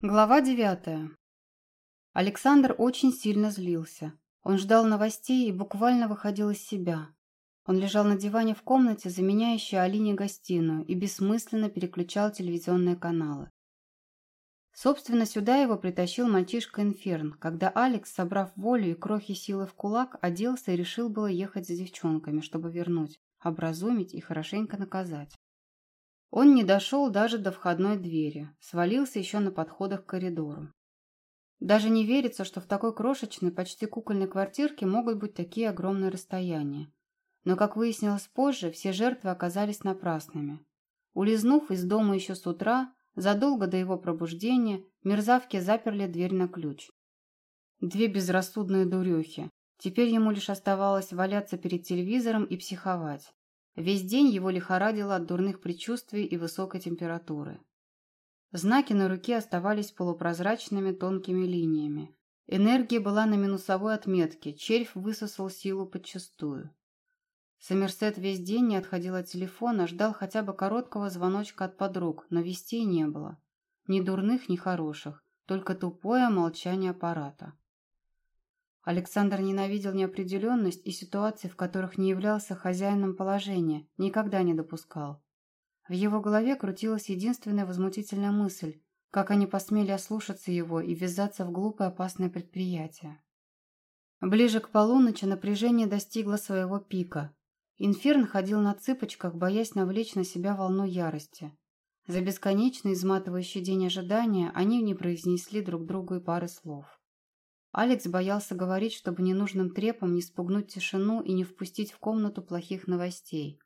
Глава девятая. Александр очень сильно злился. Он ждал новостей и буквально выходил из себя. Он лежал на диване в комнате, заменяющей Алине гостиную, и бессмысленно переключал телевизионные каналы. Собственно, сюда его притащил мальчишка Инферн, когда Алекс, собрав волю и крохи силы в кулак, оделся и решил было ехать за девчонками, чтобы вернуть, образумить и хорошенько наказать. Он не дошел даже до входной двери, свалился еще на подходах к коридору. Даже не верится, что в такой крошечной, почти кукольной квартирке могут быть такие огромные расстояния. Но, как выяснилось позже, все жертвы оказались напрасными. Улизнув из дома еще с утра, задолго до его пробуждения, мерзавки заперли дверь на ключ. Две безрассудные дурехи. Теперь ему лишь оставалось валяться перед телевизором и психовать. Весь день его лихорадило от дурных предчувствий и высокой температуры. Знаки на руке оставались полупрозрачными тонкими линиями. Энергия была на минусовой отметке, червь высосал силу подчистую. Сомерсет весь день не отходил от телефона, ждал хотя бы короткого звоночка от подруг, но вестей не было. Ни дурных, ни хороших, только тупое молчание аппарата. Александр ненавидел неопределенность и ситуации, в которых не являлся хозяином положения, никогда не допускал. В его голове крутилась единственная возмутительная мысль, как они посмели ослушаться его и ввязаться в глупое опасное предприятие. Ближе к полуночи напряжение достигло своего пика. Инферн ходил на цыпочках, боясь навлечь на себя волну ярости. За бесконечный изматывающий день ожидания они не произнесли друг другу и пары слов. Алекс боялся говорить, чтобы ненужным трепом не спугнуть тишину и не впустить в комнату плохих новостей.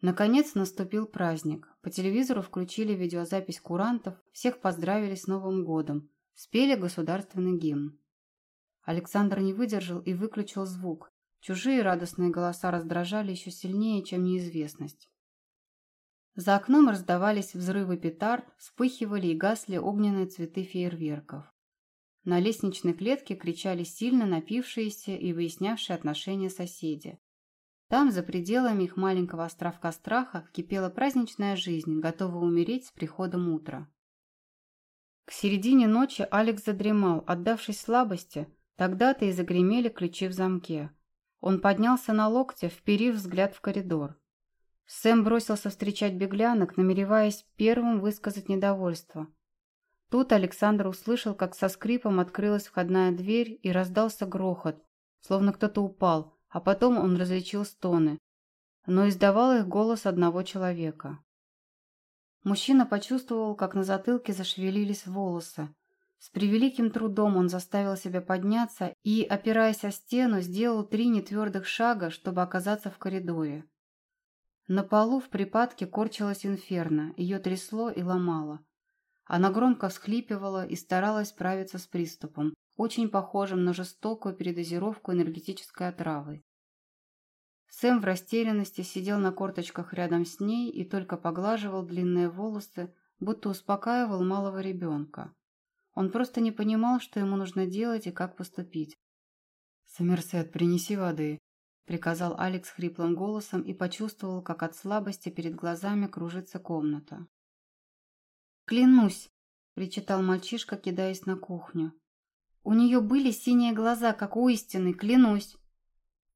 Наконец наступил праздник. По телевизору включили видеозапись курантов, всех поздравили с Новым годом, спели государственный гимн. Александр не выдержал и выключил звук. Чужие радостные голоса раздражали еще сильнее, чем неизвестность. За окном раздавались взрывы петард, вспыхивали и гасли огненные цветы фейерверков. На лестничной клетке кричали сильно напившиеся и выяснявшие отношения соседи. Там, за пределами их маленького островка страха, кипела праздничная жизнь, готовая умереть с приходом утра. К середине ночи Алекс задремал, отдавшись слабости, тогда-то и загремели ключи в замке. Он поднялся на локте, вперив взгляд в коридор. Сэм бросился встречать беглянок, намереваясь первым высказать недовольство – Тут Александр услышал, как со скрипом открылась входная дверь и раздался грохот, словно кто-то упал, а потом он различил стоны. Но издавал их голос одного человека. Мужчина почувствовал, как на затылке зашевелились волосы. С превеликим трудом он заставил себя подняться и, опираясь о стену, сделал три нетвердых шага, чтобы оказаться в коридоре. На полу в припадке корчилась инферно, ее трясло и ломало. Она громко всхлипывала и старалась справиться с приступом, очень похожим на жестокую передозировку энергетической отравы. Сэм в растерянности сидел на корточках рядом с ней и только поглаживал длинные волосы, будто успокаивал малого ребенка. Он просто не понимал, что ему нужно делать и как поступить. «Сомерсет, принеси воды», — приказал Алекс хриплым голосом и почувствовал, как от слабости перед глазами кружится комната. «Клянусь!» – причитал мальчишка, кидаясь на кухню. «У нее были синие глаза, как у истины, клянусь!»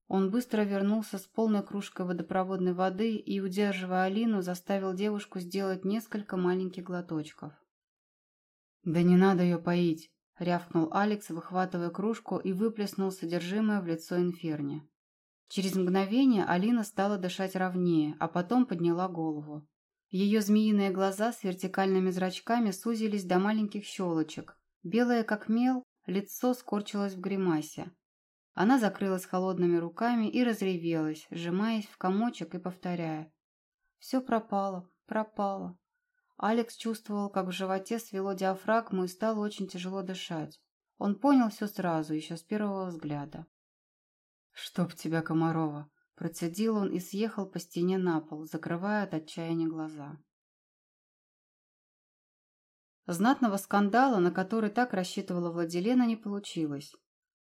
Он быстро вернулся с полной кружкой водопроводной воды и, удерживая Алину, заставил девушку сделать несколько маленьких глоточков. «Да не надо ее поить!» – рявкнул Алекс, выхватывая кружку и выплеснул содержимое в лицо инферне. Через мгновение Алина стала дышать ровнее, а потом подняла голову. Ее змеиные глаза с вертикальными зрачками сузились до маленьких щелочек. Белое как мел, лицо скорчилось в гримасе. Она закрылась холодными руками и разревелась, сжимаясь в комочек и повторяя. «Все пропало, пропало». Алекс чувствовал, как в животе свело диафрагму и стало очень тяжело дышать. Он понял все сразу, еще с первого взгляда. «Чтоб тебя, Комарова!» Процедил он и съехал по стене на пол, закрывая от отчаяния глаза. Знатного скандала, на который так рассчитывала Владилена, не получилось.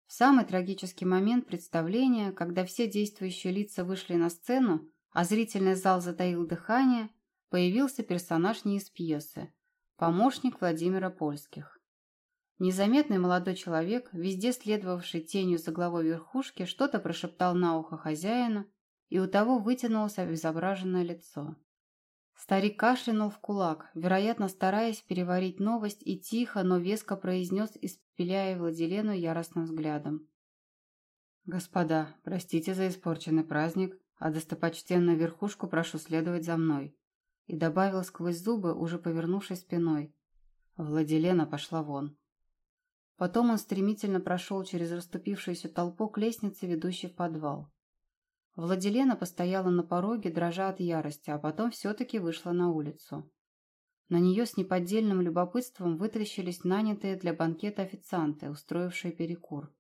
В самый трагический момент представления, когда все действующие лица вышли на сцену, а зрительный зал затаил дыхание, появился персонаж не из пьесы. помощник Владимира Польских. Незаметный молодой человек, везде следовавший тенью за главой верхушки, что-то прошептал на ухо хозяина, и у того вытянулось обезображенное лицо. Старик кашлянул в кулак, вероятно, стараясь переварить новость, и тихо, но веско произнес, испепеляя Владилену яростным взглядом. «Господа, простите за испорченный праздник, а достопочтенную верхушку прошу следовать за мной», и добавил сквозь зубы, уже повернувшись спиной. Владилена пошла вон. Потом он стремительно прошел через расступившуюся толпу к лестнице, ведущей в подвал. Владилена постояла на пороге, дрожа от ярости, а потом все-таки вышла на улицу. На нее с неподдельным любопытством вытрящились нанятые для банкета официанты, устроившие перекур.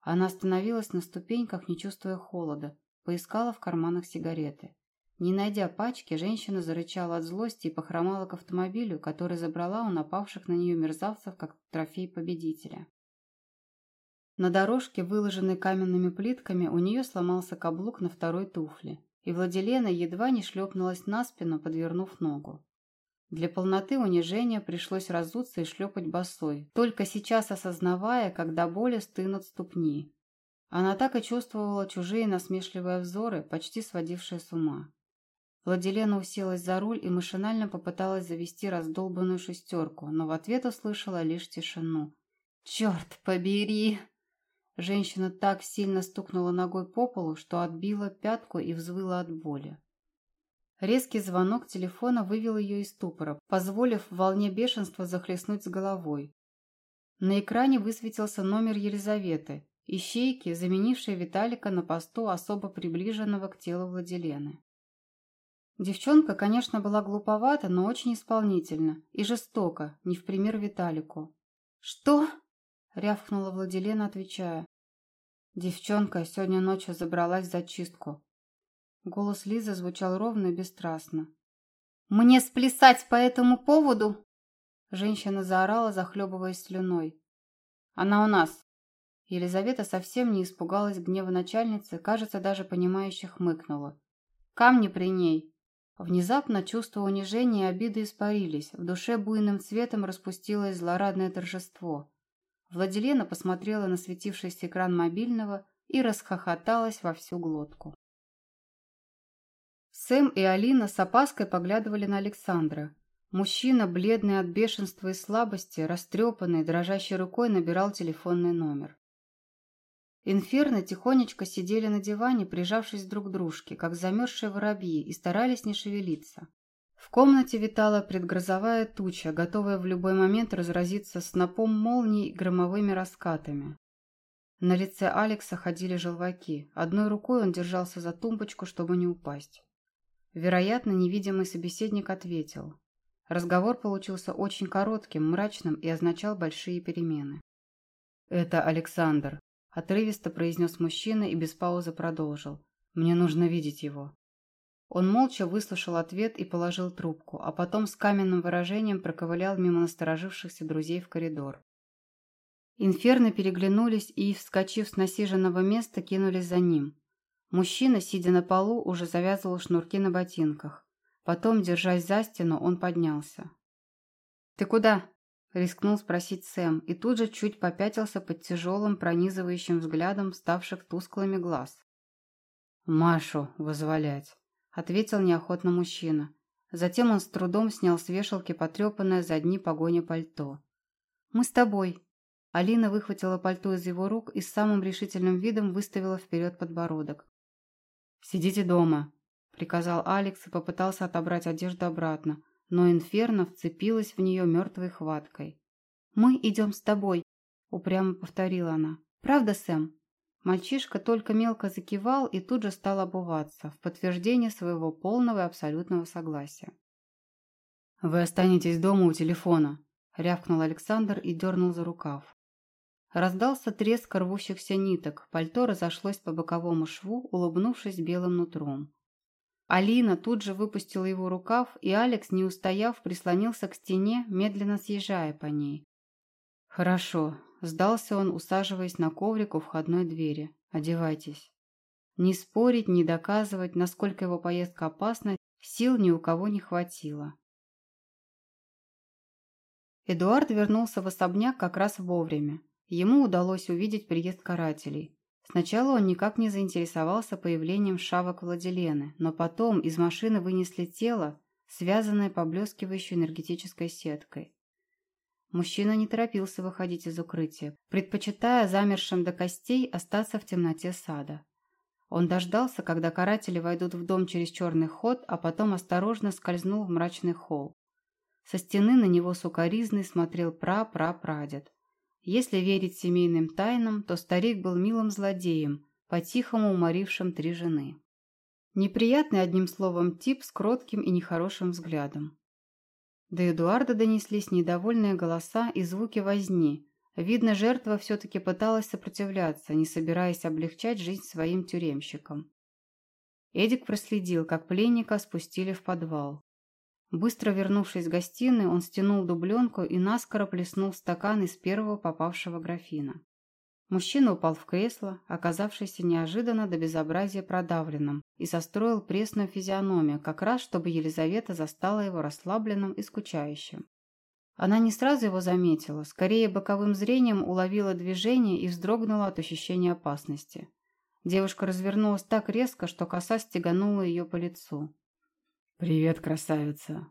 Она остановилась на ступеньках, не чувствуя холода, поискала в карманах сигареты. Не найдя пачки, женщина зарычала от злости и похромала к автомобилю, который забрала у напавших на нее мерзавцев как трофей победителя. На дорожке, выложенной каменными плитками, у нее сломался каблук на второй туфле, и Владилена едва не шлепнулась на спину, подвернув ногу. Для полноты унижения пришлось разуться и шлепать босой, только сейчас осознавая, когда боли стынут ступни. Она так и чувствовала чужие насмешливые взоры, почти сводившие с ума. Владилена уселась за руль и машинально попыталась завести раздолбанную шестерку, но в ответ услышала лишь тишину. «Черт побери!» Женщина так сильно стукнула ногой по полу, что отбила пятку и взвыла от боли. Резкий звонок телефона вывел ее из ступора, позволив волне бешенства захлестнуть с головой. На экране высветился номер Елизаветы, ищейки, заменившей Виталика на посту особо приближенного к телу Владилены. Девчонка, конечно, была глуповата, но очень исполнительна и жестока, не в пример Виталику. «Что?» — рявкнула Владилена, отвечая. Девчонка сегодня ночью забралась за чистку. Голос Лизы звучал ровно и бесстрастно. «Мне сплясать по этому поводу?» Женщина заорала, захлебываясь слюной. «Она у нас!» Елизавета совсем не испугалась гнева начальницы, кажется, даже понимающе хмыкнула. «Камни при ней!» Внезапно чувство унижения и обиды испарились, в душе буйным цветом распустилось злорадное торжество. Владилена посмотрела на светившийся экран мобильного и расхохоталась во всю глотку. Сэм и Алина с опаской поглядывали на Александра. Мужчина, бледный от бешенства и слабости, растрепанный, дрожащей рукой набирал телефонный номер. Инферно тихонечко сидели на диване, прижавшись друг к дружке, как замерзшие воробьи, и старались не шевелиться. В комнате витала предгрозовая туча, готовая в любой момент разразиться снопом молний и громовыми раскатами. На лице Алекса ходили желваки. Одной рукой он держался за тумбочку, чтобы не упасть. Вероятно, невидимый собеседник ответил. Разговор получился очень коротким, мрачным и означал большие перемены. «Это Александр», – отрывисто произнес мужчина и без паузы продолжил. «Мне нужно видеть его». Он молча выслушал ответ и положил трубку, а потом с каменным выражением проковылял мимо насторожившихся друзей в коридор. Инферно переглянулись и, вскочив с насиженного места, кинулись за ним. Мужчина, сидя на полу, уже завязывал шнурки на ботинках. Потом, держась за стену, он поднялся. «Ты куда?» – рискнул спросить Сэм, и тут же чуть попятился под тяжелым, пронизывающим взглядом ставших тусклыми глаз. «Машу вызволять!» ответил неохотно мужчина. Затем он с трудом снял с вешалки потрепанное за дни погони пальто. «Мы с тобой». Алина выхватила пальто из его рук и с самым решительным видом выставила вперед подбородок. «Сидите дома», — приказал Алекс и попытался отобрать одежду обратно, но Инферно вцепилась в нее мертвой хваткой. «Мы идем с тобой», — упрямо повторила она. «Правда, Сэм?» Мальчишка только мелко закивал и тут же стал обуваться, в подтверждение своего полного и абсолютного согласия. «Вы останетесь дома у телефона», – рявкнул Александр и дернул за рукав. Раздался треск рвущихся ниток, пальто разошлось по боковому шву, улыбнувшись белым нутром. Алина тут же выпустила его рукав, и Алекс, не устояв, прислонился к стене, медленно съезжая по ней. «Хорошо», Сдался он, усаживаясь на коврик у входной двери. «Одевайтесь». Ни спорить, ни доказывать, насколько его поездка опасна, сил ни у кого не хватило. Эдуард вернулся в особняк как раз вовремя. Ему удалось увидеть приезд карателей. Сначала он никак не заинтересовался появлением шавок Владилены, но потом из машины вынесли тело, связанное поблескивающей энергетической сеткой. Мужчина не торопился выходить из укрытия, предпочитая замершим до костей остаться в темноте сада. Он дождался, когда каратели войдут в дом через черный ход, а потом осторожно скользнул в мрачный холл. Со стены на него сукоризный смотрел пра-пра-прадед. Если верить семейным тайнам, то старик был милым злодеем, по-тихому уморившим три жены. Неприятный, одним словом, тип с кротким и нехорошим взглядом. До Эдуарда донеслись недовольные голоса и звуки возни. Видно, жертва все-таки пыталась сопротивляться, не собираясь облегчать жизнь своим тюремщикам. Эдик проследил, как пленника спустили в подвал. Быстро вернувшись в гостиную, он стянул дубленку и наскоро плеснул стакан из первого попавшего графина. Мужчина упал в кресло, оказавшееся неожиданно до безобразия продавленным, и состроил пресную физиономию, как раз чтобы Елизавета застала его расслабленным и скучающим. Она не сразу его заметила, скорее боковым зрением уловила движение и вздрогнула от ощущения опасности. Девушка развернулась так резко, что коса стеганула ее по лицу. «Привет, красавица!»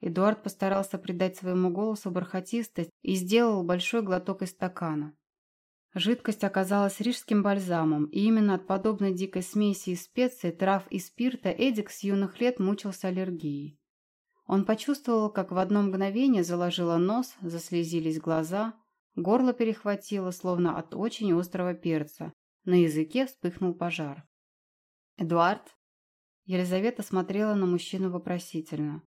Эдуард постарался придать своему голосу бархатистость и сделал большой глоток из стакана. Жидкость оказалась рижским бальзамом, и именно от подобной дикой смеси из специй, трав и спирта Эдик с юных лет мучился аллергией. Он почувствовал, как в одно мгновение заложило нос, заслезились глаза, горло перехватило, словно от очень острого перца. На языке вспыхнул пожар. «Эдуард?» Елизавета смотрела на мужчину вопросительно.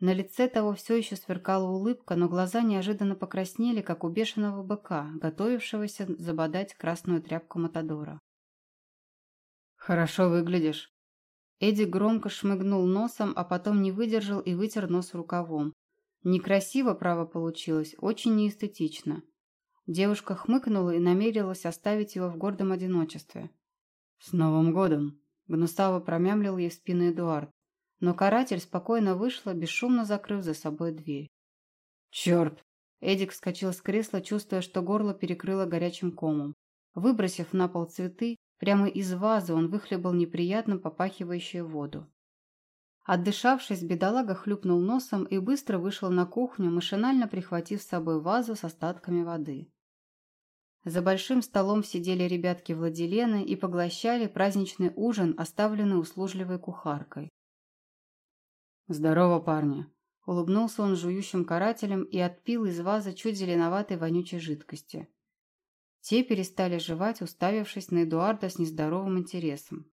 На лице того все еще сверкала улыбка, но глаза неожиданно покраснели, как у бешеного быка, готовившегося забодать красную тряпку Матадора. «Хорошо выглядишь». Эдди громко шмыгнул носом, а потом не выдержал и вытер нос рукавом. Некрасиво, право, получилось, очень неэстетично. Девушка хмыкнула и намерилась оставить его в гордом одиночестве. «С Новым годом!» – гнусаво промямлил ей в спину Эдуард но каратель спокойно вышла, бесшумно закрыв за собой дверь. «Черт!» Эдик вскочил с кресла, чувствуя, что горло перекрыло горячим комом. Выбросив на пол цветы, прямо из вазы он выхлебал неприятно попахивающую воду. Отдышавшись, бедолага хлюпнул носом и быстро вышел на кухню, машинально прихватив с собой вазу с остатками воды. За большим столом сидели ребятки Владилены и поглощали праздничный ужин, оставленный услужливой кухаркой. «Здорово, парни!» Улыбнулся он жующим карателем и отпил из вазы чуть зеленоватой вонючей жидкости. Те перестали жевать, уставившись на Эдуарда с нездоровым интересом.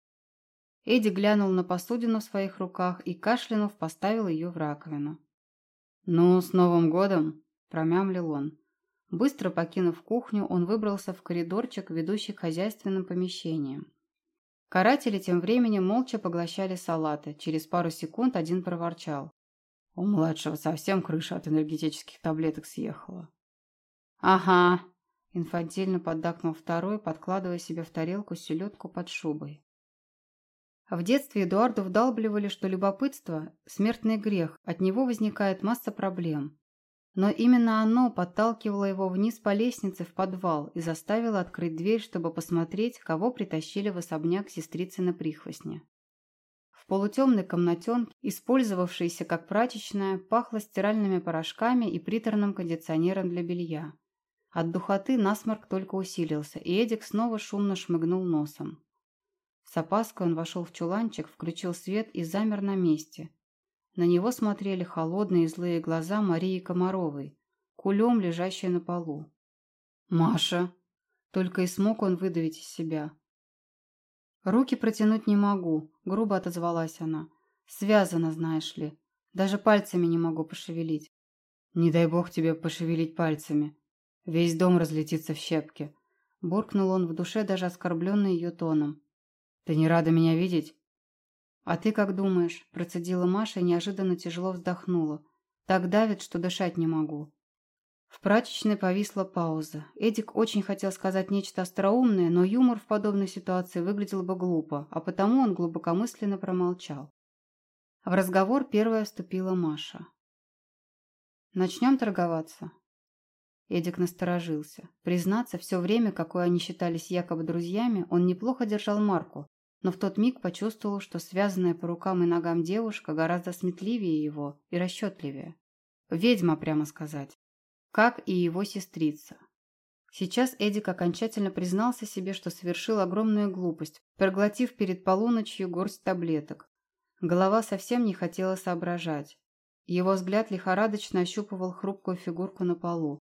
Эдди глянул на посудину в своих руках и, кашлянув, поставил ее в раковину. «Ну, с Новым годом!» – промямлил он. Быстро покинув кухню, он выбрался в коридорчик, ведущий к хозяйственным помещениям. Каратели тем временем молча поглощали салаты. Через пару секунд один проворчал. У младшего совсем крыша от энергетических таблеток съехала. «Ага», – инфантильно поддакнул второй, подкладывая себе в тарелку селедку под шубой. В детстве Эдуарду вдалбливали, что любопытство – смертный грех, от него возникает масса проблем. Но именно оно подталкивало его вниз по лестнице в подвал и заставило открыть дверь, чтобы посмотреть, кого притащили в особняк сестрицы на прихвостне. В полутемной комнатенке, использовавшейся как прачечная, пахло стиральными порошками и приторным кондиционером для белья. От духоты насморк только усилился, и Эдик снова шумно шмыгнул носом. С опаской он вошел в чуланчик, включил свет и замер на месте, на него смотрели холодные злые глаза Марии Комаровой, кулем лежащей на полу. «Маша!» Только и смог он выдавить из себя. «Руки протянуть не могу», — грубо отозвалась она. «Связано, знаешь ли. Даже пальцами не могу пошевелить». «Не дай бог тебе пошевелить пальцами. Весь дом разлетится в щепки», — буркнул он в душе, даже оскорбленный ее тоном. «Ты не рада меня видеть?» «А ты как думаешь?» – процедила Маша и неожиданно тяжело вздохнула. «Так давит, что дышать не могу». В прачечной повисла пауза. Эдик очень хотел сказать нечто остроумное, но юмор в подобной ситуации выглядел бы глупо, а потому он глубокомысленно промолчал. В разговор первая вступила Маша. Начнем торговаться?» Эдик насторожился. Признаться, все время, какое они считались якобы друзьями, он неплохо держал марку, но в тот миг почувствовал, что связанная по рукам и ногам девушка гораздо сметливее его и расчетливее. Ведьма, прямо сказать. Как и его сестрица. Сейчас Эдик окончательно признался себе, что совершил огромную глупость, проглотив перед полуночью горсть таблеток. Голова совсем не хотела соображать. Его взгляд лихорадочно ощупывал хрупкую фигурку на полу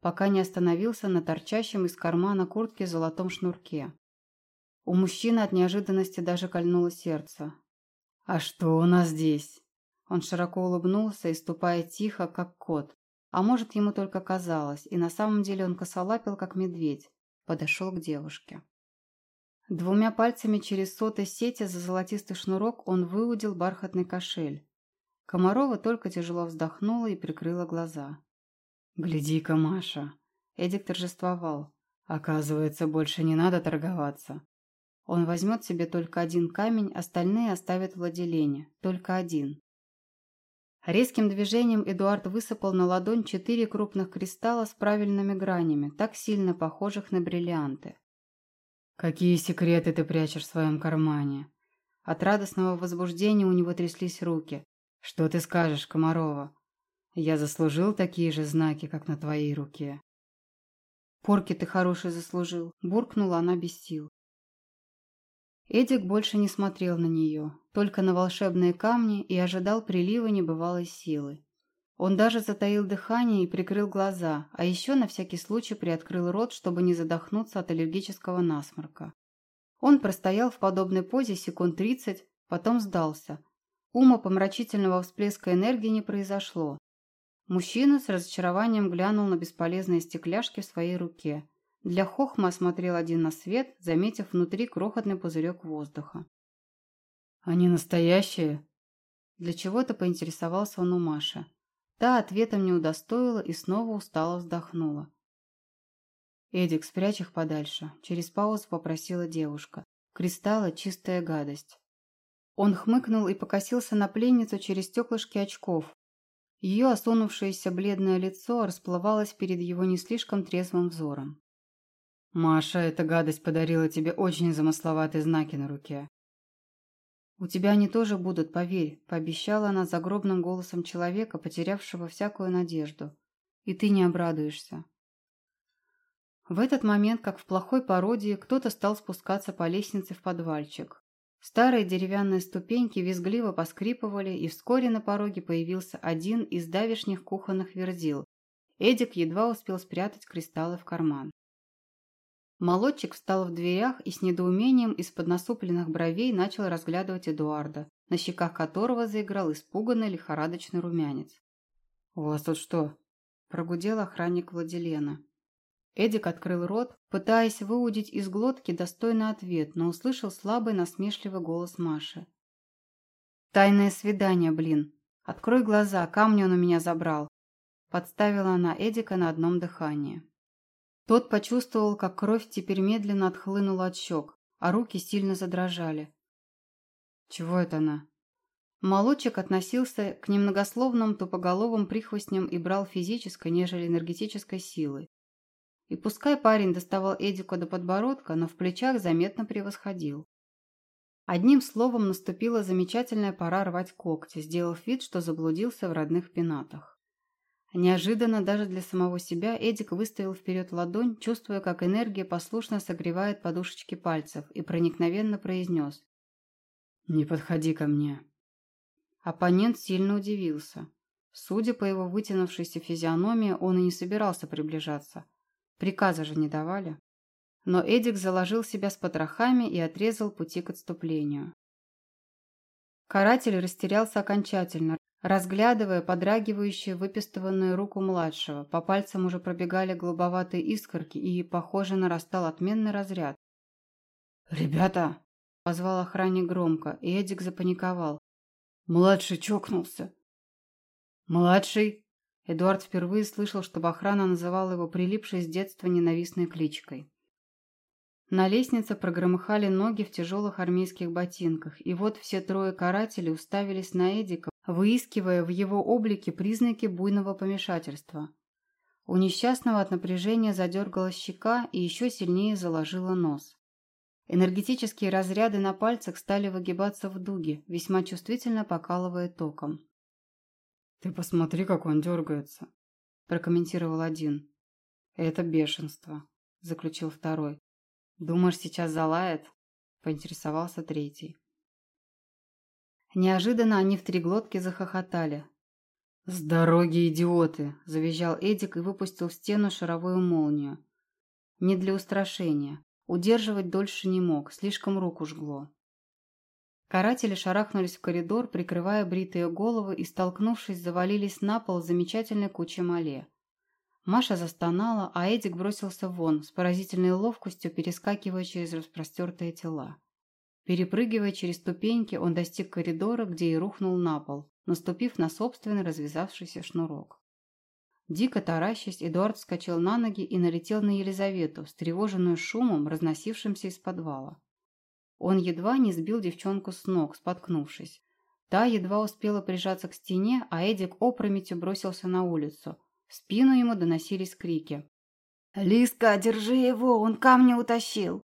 пока не остановился на торчащем из кармана куртки золотом шнурке. У мужчины от неожиданности даже кольнуло сердце. «А что у нас здесь?» Он широко улыбнулся и, ступая тихо, как кот. А может, ему только казалось, и на самом деле он косолапил, как медведь. Подошел к девушке. Двумя пальцами через соты сети за золотистый шнурок он выудил бархатный кошель. Комарова только тяжело вздохнула и прикрыла глаза. «Гляди-ка, Маша!» Эдик торжествовал. «Оказывается, больше не надо торговаться. Он возьмет себе только один камень, остальные оставит в владелении. Только один». Резким движением Эдуард высыпал на ладонь четыре крупных кристалла с правильными гранями, так сильно похожих на бриллианты. «Какие секреты ты прячешь в своем кармане?» От радостного возбуждения у него тряслись руки. «Что ты скажешь, Комарова? Я заслужил такие же знаки, как на твоей руке. Порки ты хороший заслужил, буркнула она без сил. Эдик больше не смотрел на нее, только на волшебные камни и ожидал прилива небывалой силы. Он даже затаил дыхание и прикрыл глаза, а еще на всякий случай приоткрыл рот, чтобы не задохнуться от аллергического насморка. Он простоял в подобной позе секунд тридцать, потом сдался. Ума помрачительного всплеска энергии не произошло. Мужчина с разочарованием глянул на бесполезные стекляшки в своей руке. Для хохма осмотрел один на свет, заметив внутри крохотный пузырек воздуха. «Они настоящие?» Для чего-то поинтересовался он у Маши. Та ответом не удостоила и снова устало вздохнула. «Эдик, спрячь их подальше», – через паузу попросила девушка. «Кристаллы – чистая гадость». Он хмыкнул и покосился на пленницу через стеклышки очков, ее осунувшееся бледное лицо расплывалось перед его не слишком трезвым взором. «Маша, эта гадость подарила тебе очень замысловатые знаки на руке». «У тебя они тоже будут, поверь», – пообещала она загробным голосом человека, потерявшего всякую надежду. «И ты не обрадуешься». В этот момент, как в плохой пародии, кто-то стал спускаться по лестнице в подвальчик. Старые деревянные ступеньки визгливо поскрипывали, и вскоре на пороге появился один из давишних кухонных верзил. Эдик едва успел спрятать кристаллы в карман. Молодчик встал в дверях и с недоумением из-под насупленных бровей начал разглядывать Эдуарда, на щеках которого заиграл испуганный лихорадочный румянец. «У вас тут что?» – прогудел охранник Владилена. Эдик открыл рот, пытаясь выудить из глотки достойный ответ, но услышал слабый насмешливый голос Маши. «Тайное свидание, блин! Открой глаза, камни он у меня забрал!» Подставила она Эдика на одном дыхании. Тот почувствовал, как кровь теперь медленно отхлынула от щек, а руки сильно задрожали. «Чего это она?» Молодчик относился к немногословным тупоголовым прихвостням и брал физической, нежели энергетической силы. И пускай парень доставал Эдику до подбородка, но в плечах заметно превосходил. Одним словом, наступила замечательная пора рвать когти, сделав вид, что заблудился в родных пенатах. Неожиданно даже для самого себя Эдик выставил вперед ладонь, чувствуя, как энергия послушно согревает подушечки пальцев, и проникновенно произнес «Не подходи ко мне». Оппонент сильно удивился. Судя по его вытянувшейся физиономии, он и не собирался приближаться – Приказа же не давали. Но Эдик заложил себя с потрохами и отрезал пути к отступлению. Каратель растерялся окончательно, разглядывая подрагивающую выпистыванную руку младшего. По пальцам уже пробегали голубоватые искорки, и, похоже, нарастал отменный разряд. «Ребята!» – позвал охранник громко, и Эдик запаниковал. «Младший чокнулся!» «Младший!» Эдуард впервые слышал, чтобы охрана называла его прилипшей с детства ненавистной кличкой. На лестнице прогромыхали ноги в тяжелых армейских ботинках, и вот все трое карателей уставились на Эдика, выискивая в его облике признаки буйного помешательства. У несчастного от напряжения задергалась щека и еще сильнее заложила нос. Энергетические разряды на пальцах стали выгибаться в дуги, весьма чувствительно покалывая током. «Ты посмотри, как он дергается», – прокомментировал один. «Это бешенство», – заключил второй. «Думаешь, сейчас залает?» – поинтересовался третий. Неожиданно они в три глотки захохотали. «С дороги, идиоты!» – завизжал Эдик и выпустил в стену шаровую молнию. Не для устрашения. Удерживать дольше не мог, слишком руку жгло. Каратели шарахнулись в коридор, прикрывая бритые головы и, столкнувшись, завалились на пол замечательной кучей мале. Маша застонала, а Эдик бросился вон, с поразительной ловкостью перескакивая через распростертые тела. Перепрыгивая через ступеньки, он достиг коридора, где и рухнул на пол, наступив на собственный развязавшийся шнурок. Дико таращась, Эдуард вскочил на ноги и налетел на Елизавету, встревоженную шумом, разносившимся из подвала. Он едва не сбил девчонку с ног, споткнувшись. Та едва успела прижаться к стене, а Эдик опрометью бросился на улицу. В спину ему доносились крики. «Лиска, держи его, он камни утащил!»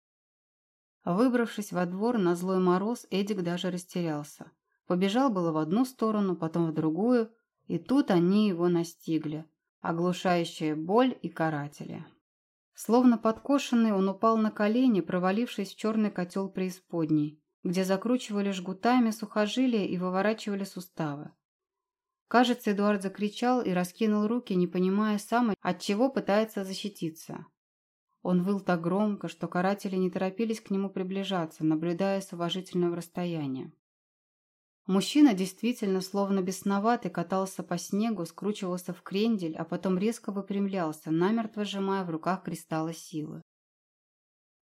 Выбравшись во двор на злой мороз, Эдик даже растерялся. Побежал было в одну сторону, потом в другую, и тут они его настигли оглушающая боль и каратели. Словно подкошенный, он упал на колени, провалившись в черный котел преисподней, где закручивали жгутами сухожилия и выворачивали суставы. Кажется, Эдуард закричал и раскинул руки, не понимая сам, от чего пытается защититься. Он выл так громко, что каратели не торопились к нему приближаться, наблюдая с уважительного расстояния. Мужчина действительно, словно бесноватый, катался по снегу, скручивался в крендель, а потом резко выпрямлялся, намертво сжимая в руках кристаллы силы.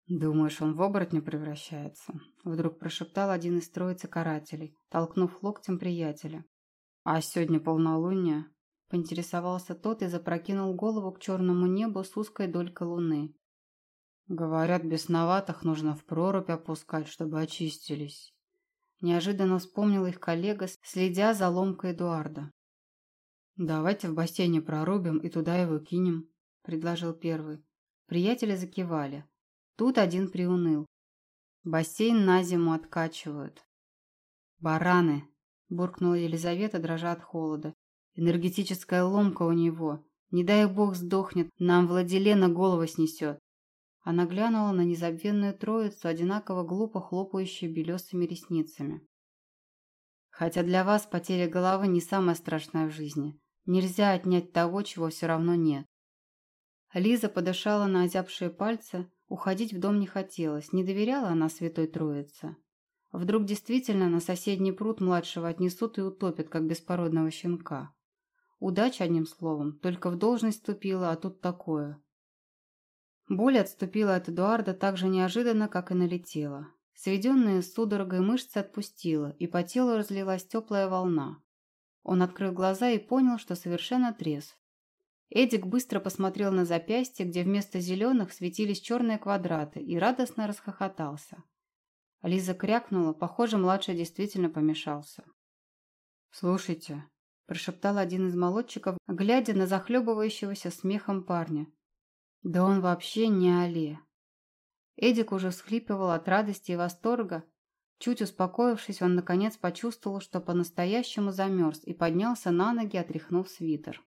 «Думаешь, он в оборотня превращается?» Вдруг прошептал один из троицы карателей, толкнув локтем приятеля. «А сегодня полнолуние?» Поинтересовался тот и запрокинул голову к черному небу с узкой долькой луны. «Говорят, бесноватых нужно в прорубь опускать, чтобы очистились». Неожиданно вспомнил их коллега, следя за ломкой Эдуарда. «Давайте в бассейне прорубим и туда его кинем», – предложил первый. Приятели закивали. Тут один приуныл. Бассейн на зиму откачивают. «Бараны!» – буркнула Елизавета, дрожа от холода. «Энергетическая ломка у него. Не дай бог сдохнет, нам Владилена голову снесет. Она глянула на незабвенную троицу, одинаково глупо хлопающую белесыми ресницами. «Хотя для вас потеря головы не самая страшная в жизни. Нельзя отнять того, чего все равно нет». Лиза подышала на озябшие пальцы, уходить в дом не хотелось, не доверяла она Святой Троице. Вдруг действительно на соседний пруд младшего отнесут и утопят, как беспородного щенка. Удача, одним словом, только в должность вступила, а тут такое. Боль отступила от Эдуарда так же неожиданно, как и налетела. Сведенные судорогой мышцы отпустила, и по телу разлилась теплая волна. Он открыл глаза и понял, что совершенно трезв. Эдик быстро посмотрел на запястье, где вместо зеленых светились черные квадраты, и радостно расхохотался. Лиза крякнула, похоже, младший действительно помешался. «Слушайте», – прошептал один из молодчиков, глядя на захлебывающегося смехом парня. Да он вообще не Али. Эдик уже всхлипывал от радости и восторга. Чуть успокоившись, он наконец почувствовал, что по-настоящему замерз и поднялся на ноги, отряхнув свитер.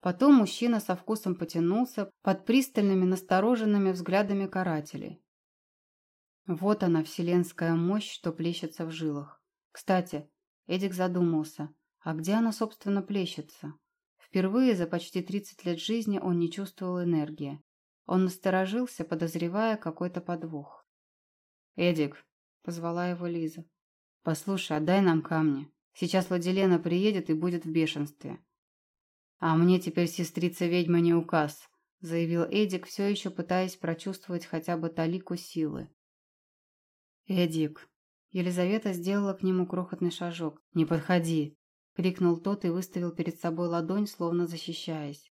Потом мужчина со вкусом потянулся под пристальными настороженными взглядами карателей. Вот она, вселенская мощь, что плещется в жилах. Кстати, Эдик задумался, а где она, собственно, плещется? Впервые за почти 30 лет жизни он не чувствовал энергии. Он насторожился, подозревая какой-то подвох. «Эдик», — позвала его Лиза, — «послушай, отдай нам камни. Сейчас Владилена приедет и будет в бешенстве». «А мне теперь сестрица-ведьма не указ», — заявил Эдик, все еще пытаясь прочувствовать хотя бы талику силы. «Эдик», — Елизавета сделала к нему крохотный шажок, — «не подходи». Крикнул тот и выставил перед собой ладонь, словно защищаясь.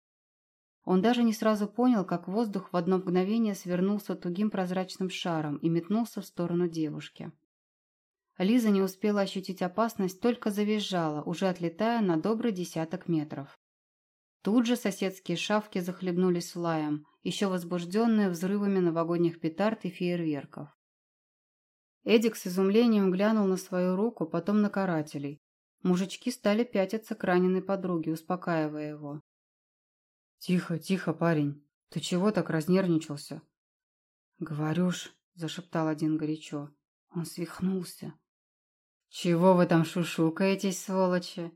Он даже не сразу понял, как воздух в одно мгновение свернулся тугим прозрачным шаром и метнулся в сторону девушки. Лиза не успела ощутить опасность, только завизжала, уже отлетая на добрый десяток метров. Тут же соседские шавки захлебнулись лаем, еще возбужденные взрывами новогодних петард и фейерверков. Эдик с изумлением глянул на свою руку, потом на карателей. Мужички стали пятиться к раненой подруге, успокаивая его. «Тихо, тихо, парень. Ты чего так разнервничался?» «Говорю ж», — зашептал один горячо. Он свихнулся. «Чего вы там шушукаетесь, сволочи?»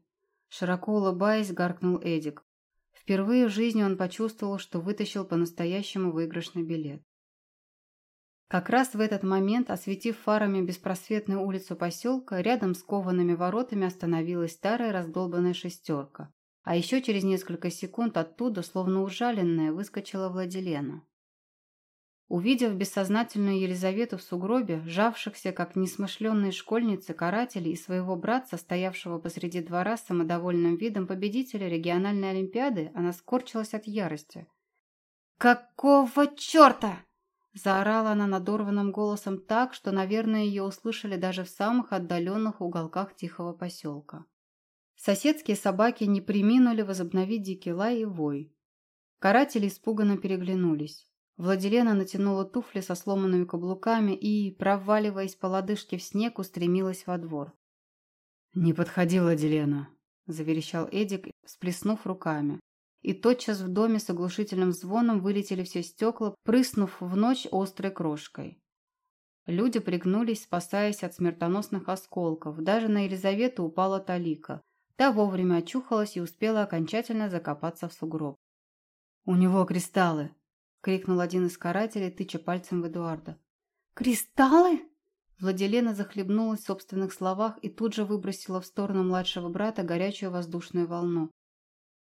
Широко улыбаясь, гаркнул Эдик. Впервые в жизни он почувствовал, что вытащил по-настоящему выигрышный билет. Как раз в этот момент, осветив фарами беспросветную улицу поселка, рядом с коваными воротами остановилась старая раздолбанная шестерка. А еще через несколько секунд оттуда, словно ужаленная, выскочила Владилена. Увидев бессознательную Елизавету в сугробе, жавшихся, как несмышленные школьницы, каратели и своего братца, стоявшего посреди двора с самодовольным видом победителя региональной олимпиады, она скорчилась от ярости. «Какого черта?» Заорала она надорванным голосом так, что, наверное, ее услышали даже в самых отдаленных уголках тихого поселка. Соседские собаки не приминули возобновить дикий лай и вой. Каратели испуганно переглянулись. Владилена натянула туфли со сломанными каблуками и, проваливаясь по лодыжке в снег, устремилась во двор. «Не подходи, Владилена!» – заверещал Эдик, сплеснув руками и тотчас в доме с оглушительным звоном вылетели все стекла, прыснув в ночь острой крошкой. Люди пригнулись, спасаясь от смертоносных осколков. Даже на Елизавету упала талика. Та вовремя очухалась и успела окончательно закопаться в сугроб. «У него кристаллы!» — крикнул один из карателей, тыча пальцем в Эдуарда. «Кристаллы?» Владилена захлебнулась в собственных словах и тут же выбросила в сторону младшего брата горячую воздушную волну.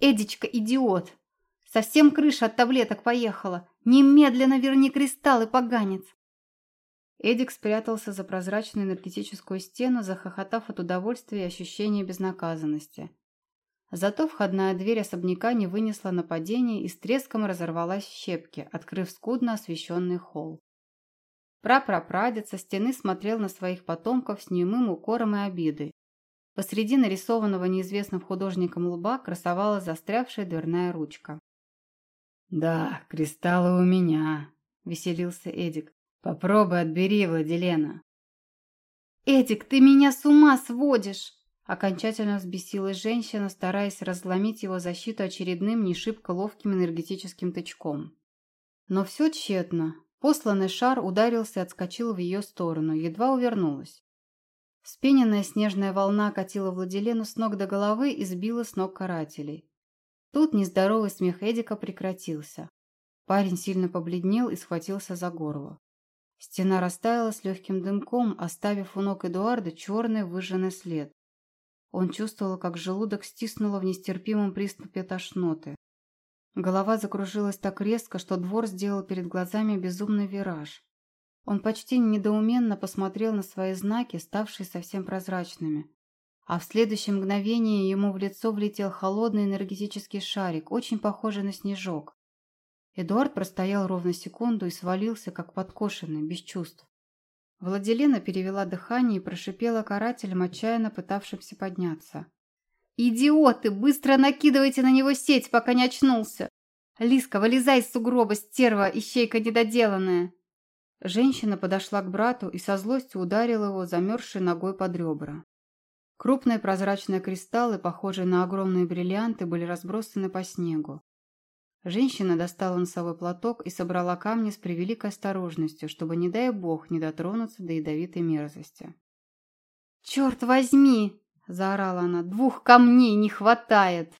Эдичка, идиот! Совсем крыша от таблеток поехала. Немедленно верни кристаллы, поганец!» Эдик спрятался за прозрачную энергетическую стену, захохотав от удовольствия и ощущения безнаказанности. Зато входная дверь особняка не вынесла нападения и с треском разорвалась в щепки, открыв скудно освещенный холл. Прапрапрадед со стены смотрел на своих потомков с немым укором и обидой, Посреди нарисованного неизвестным художником лба красовалась застрявшая дверная ручка. «Да, кристаллы у меня», — веселился Эдик. «Попробуй отбери, Владилена». «Эдик, ты меня с ума сводишь!» Окончательно взбесилась женщина, стараясь разломить его защиту очередным не шибко ловким энергетическим тычком. Но все тщетно. Посланный шар ударился и отскочил в ее сторону, едва увернулась. Вспененная снежная волна катила Владилену с ног до головы и сбила с ног карателей. Тут нездоровый смех Эдика прекратился. Парень сильно побледнел и схватился за горло. Стена растаяла с легким дымком, оставив у ног Эдуарда черный выжженный след. Он чувствовал, как желудок стиснуло в нестерпимом приступе тошноты. Голова закружилась так резко, что двор сделал перед глазами безумный вираж. Он почти недоуменно посмотрел на свои знаки, ставшие совсем прозрачными. А в следующее мгновение ему в лицо влетел холодный энергетический шарик, очень похожий на снежок. Эдуард простоял ровно секунду и свалился, как подкошенный, без чувств. Владилена перевела дыхание и прошипела карателем, отчаянно пытавшимся подняться. «Идиоты! Быстро накидывайте на него сеть, пока не очнулся! Лиска, вылезай из сугроба, стерва, ищейка недоделанная!» Женщина подошла к брату и со злостью ударила его замерзшей ногой под ребра. Крупные прозрачные кристаллы, похожие на огромные бриллианты, были разбросаны по снегу. Женщина достала носовой платок и собрала камни с превеликой осторожностью, чтобы, не дай бог, не дотронуться до ядовитой мерзости. «Черт возьми!» – заорала она. «Двух камней не хватает!»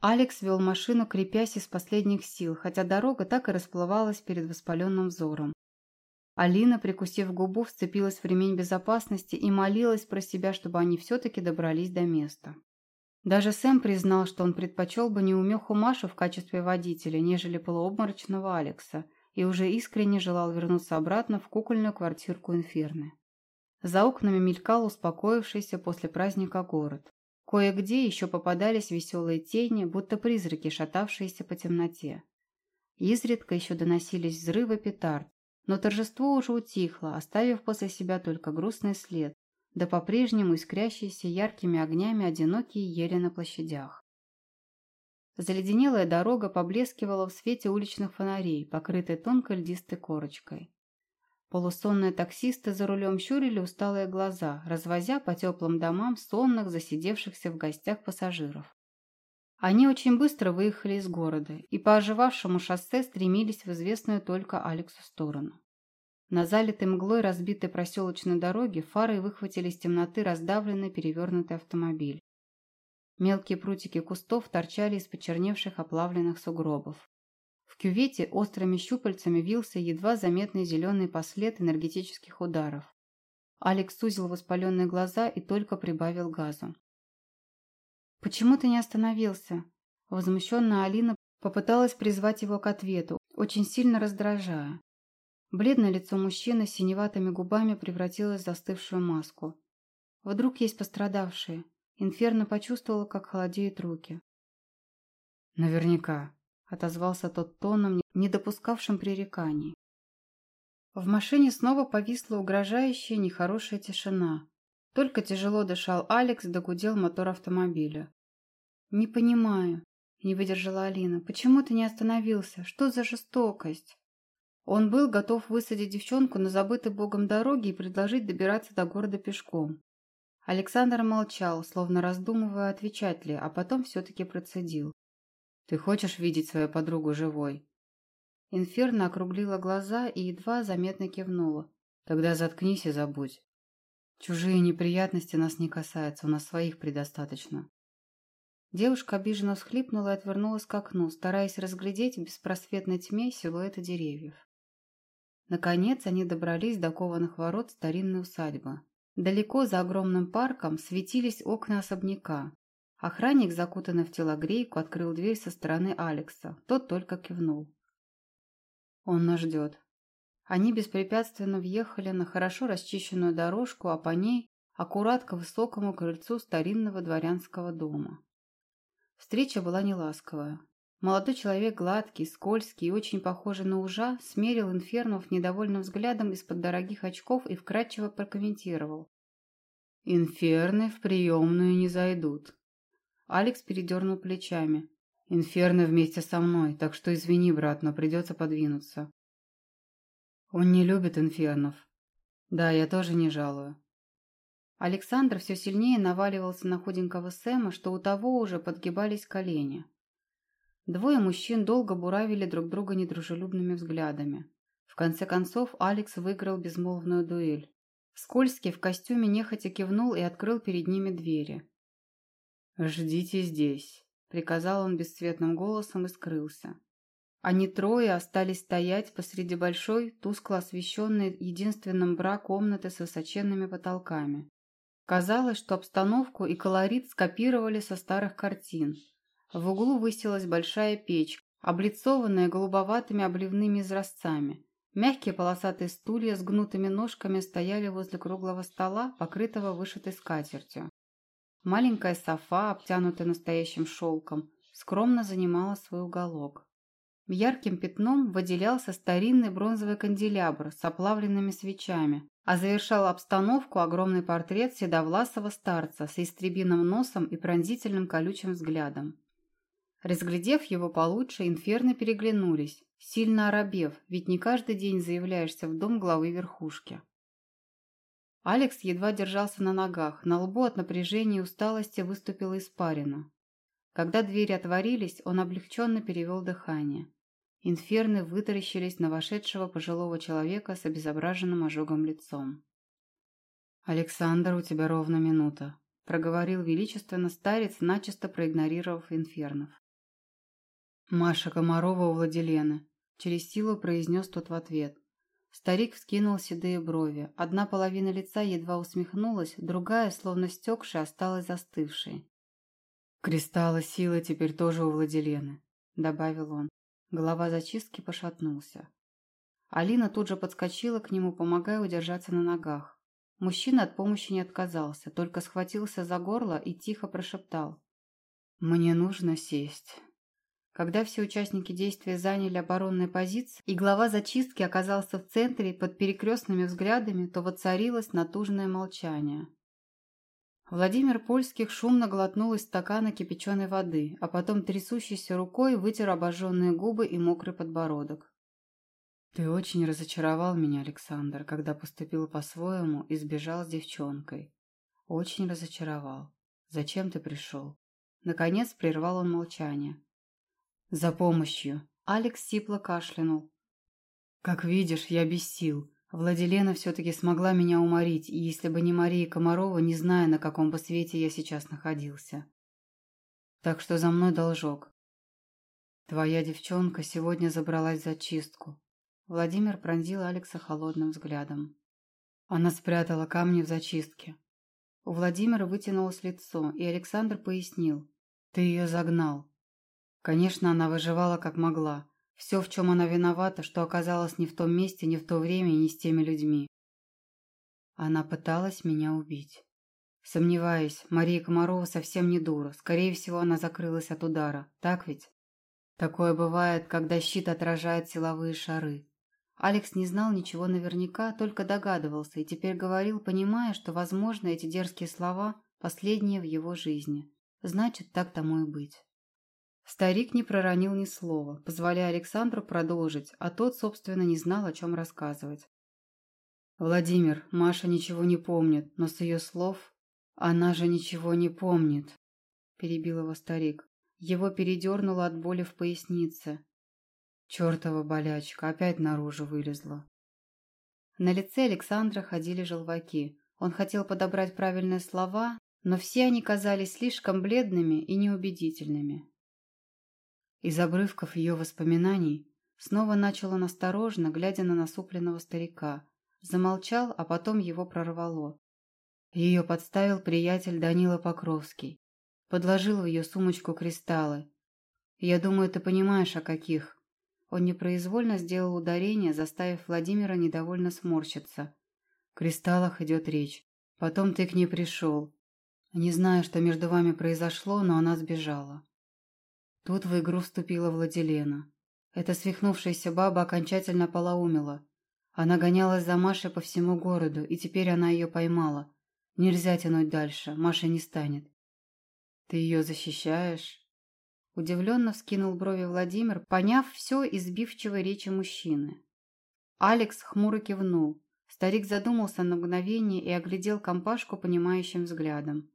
Алекс вел машину, крепясь из последних сил, хотя дорога так и расплывалась перед воспаленным взором. Алина, прикусив губу, вцепилась в ремень безопасности и молилась про себя, чтобы они все-таки добрались до места. Даже Сэм признал, что он предпочел бы неумеху Машу в качестве водителя, нежели полуобморочного Алекса, и уже искренне желал вернуться обратно в кукольную квартирку Инферны. За окнами мелькал успокоившийся после праздника город. Кое-где еще попадались веселые тени, будто призраки, шатавшиеся по темноте. Изредка еще доносились взрывы петард, Но торжество уже утихло, оставив после себя только грустный след, да по-прежнему искрящиеся яркими огнями одинокие ели на площадях. Заледенелая дорога поблескивала в свете уличных фонарей, покрытой тонкой льдистой корочкой. Полусонные таксисты за рулем щурили усталые глаза, развозя по теплым домам сонных, засидевшихся в гостях пассажиров. Они очень быстро выехали из города и по оживавшему шоссе стремились в известную только Алексу сторону. На залитой мглой разбитой проселочной дороге фары выхватили из темноты раздавленный перевернутый автомобиль. Мелкие прутики кустов торчали из почерневших оплавленных сугробов. В кювете острыми щупальцами вился едва заметный зеленый послед энергетических ударов. Алекс сузил воспаленные глаза и только прибавил газу. «Почему ты не остановился?» Возмущенная Алина попыталась призвать его к ответу, очень сильно раздражая. Бледное лицо мужчины с синеватыми губами превратилось в застывшую маску. Вдруг есть пострадавшие. Инферно почувствовала, как холодеют руки. «Наверняка», — отозвался тот тоном, не допускавшим пререканий. В машине снова повисла угрожающая нехорошая тишина. Только тяжело дышал Алекс, догудел мотор автомобиля. «Не понимаю», — не выдержала Алина. «Почему ты не остановился? Что за жестокость?» Он был готов высадить девчонку на забытой богом дороге и предложить добираться до города пешком. Александр молчал, словно раздумывая, отвечать ли, а потом все-таки процедил. «Ты хочешь видеть свою подругу живой?» Инферно округлила глаза и едва заметно кивнула. «Тогда заткнись и забудь. Чужие неприятности нас не касаются, у нас своих предостаточно. Девушка обиженно всхлипнула и отвернулась к окну, стараясь разглядеть в беспросветной тьме силуэты деревьев. Наконец они добрались до кованых ворот старинной усадьбы. Далеко за огромным парком светились окна особняка. Охранник, закутанный в телогрейку, открыл дверь со стороны Алекса. Тот только кивнул. «Он нас ждет», они беспрепятственно въехали на хорошо расчищенную дорожку, а по ней аккурат к высокому крыльцу старинного дворянского дома. Встреча была неласковая. Молодой человек, гладкий, скользкий и очень похожий на ужа, смерил инфернов недовольным взглядом из-под дорогих очков и вкратчиво прокомментировал. «Инферны в приемную не зайдут». Алекс передернул плечами. «Инферны вместе со мной, так что извини, брат, но придется подвинуться». Он не любит инфернов. Да, я тоже не жалую. Александр все сильнее наваливался на худенького Сэма, что у того уже подгибались колени. Двое мужчин долго буравили друг друга недружелюбными взглядами. В конце концов Алекс выиграл безмолвную дуэль. Скользкий в костюме нехотя кивнул и открыл перед ними двери. «Ждите здесь», — приказал он бесцветным голосом и скрылся. Они трое остались стоять посреди большой, тускло освещенной единственным бра комнаты с высоченными потолками. Казалось, что обстановку и колорит скопировали со старых картин. В углу высилась большая печь, облицованная голубоватыми обливными изразцами. Мягкие полосатые стулья с гнутыми ножками стояли возле круглого стола, покрытого вышитой скатертью. Маленькая софа, обтянутая настоящим шелком, скромно занимала свой уголок. Ярким пятном выделялся старинный бронзовый канделябр с оплавленными свечами, а завершал обстановку огромный портрет седовласого старца с истребиным носом и пронзительным колючим взглядом. Разглядев его получше, инферны переглянулись, сильно оробев, ведь не каждый день заявляешься в дом главы верхушки. Алекс едва держался на ногах, на лбу от напряжения и усталости выступила испарина. Когда двери отворились, он облегченно перевел дыхание. Инферны вытаращились на вошедшего пожилого человека с обезображенным ожогом лицом. «Александр, у тебя ровно минута», — проговорил величественно старец, начисто проигнорировав инфернов. «Маша Комарова у Владилены», — через силу произнес тот в ответ. Старик вскинул седые брови. Одна половина лица едва усмехнулась, другая, словно стекшая, осталась застывшей. «Кристаллы силы теперь тоже у Владилены», — добавил он. Голова зачистки пошатнулся. Алина тут же подскочила к нему, помогая удержаться на ногах. Мужчина от помощи не отказался, только схватился за горло и тихо прошептал. «Мне нужно сесть». Когда все участники действия заняли оборонные позиции, и глава зачистки оказался в центре под перекрестными взглядами, то воцарилось натужное молчание. Владимир Польских шумно глотнул из стакана кипяченой воды, а потом трясущейся рукой вытер обожженные губы и мокрый подбородок. «Ты очень разочаровал меня, Александр, когда поступил по-своему и сбежал с девчонкой. Очень разочаровал. Зачем ты пришел?» Наконец прервал он молчание. «За помощью!» Алекс сипло кашлянул. «Как видишь, я без сил. Владилена все-таки смогла меня уморить, и если бы не Мария Комарова, не знаю, на каком бы свете я сейчас находился. Так что за мной должок. Твоя девчонка сегодня забралась за чистку». Владимир пронзил Алекса холодным взглядом. Она спрятала камни в зачистке. У Владимира вытянулось лицо, и Александр пояснил. «Ты ее загнал. Конечно, она выживала как могла. Все, в чем она виновата, что оказалась не в том месте, не в то время и не с теми людьми. Она пыталась меня убить. Сомневаюсь, Мария Комарова совсем не дура. Скорее всего, она закрылась от удара. Так ведь? Такое бывает, когда щит отражает силовые шары. Алекс не знал ничего наверняка, только догадывался и теперь говорил, понимая, что, возможно, эти дерзкие слова – последние в его жизни. Значит, так тому и быть. Старик не проронил ни слова, позволяя Александру продолжить, а тот, собственно, не знал, о чем рассказывать. «Владимир, Маша ничего не помнит, но с ее слов...» «Она же ничего не помнит», – перебил его старик. Его передернуло от боли в пояснице. Чертова болячка опять наружу вылезла. На лице Александра ходили желваки. Он хотел подобрать правильные слова, но все они казались слишком бледными и неубедительными. Из обрывков ее воспоминаний снова начал он осторожно, глядя на насупленного старика. Замолчал, а потом его прорвало. Ее подставил приятель Данила Покровский. Подложил в ее сумочку кристаллы. Я думаю, ты понимаешь, о каких. Он непроизвольно сделал ударение, заставив Владимира недовольно сморщиться. В кристаллах идет речь. Потом ты к ней пришел. Не знаю, что между вами произошло, но она сбежала. Тут в игру вступила Владилена. Эта свихнувшаяся баба окончательно полоумела. Она гонялась за Машей по всему городу, и теперь она ее поймала. Нельзя тянуть дальше, Маша не станет. Ты ее защищаешь? Удивленно вскинул брови Владимир, поняв все из сбивчивой речи мужчины. Алекс хмуро кивнул. Старик задумался на мгновение и оглядел компашку понимающим взглядом.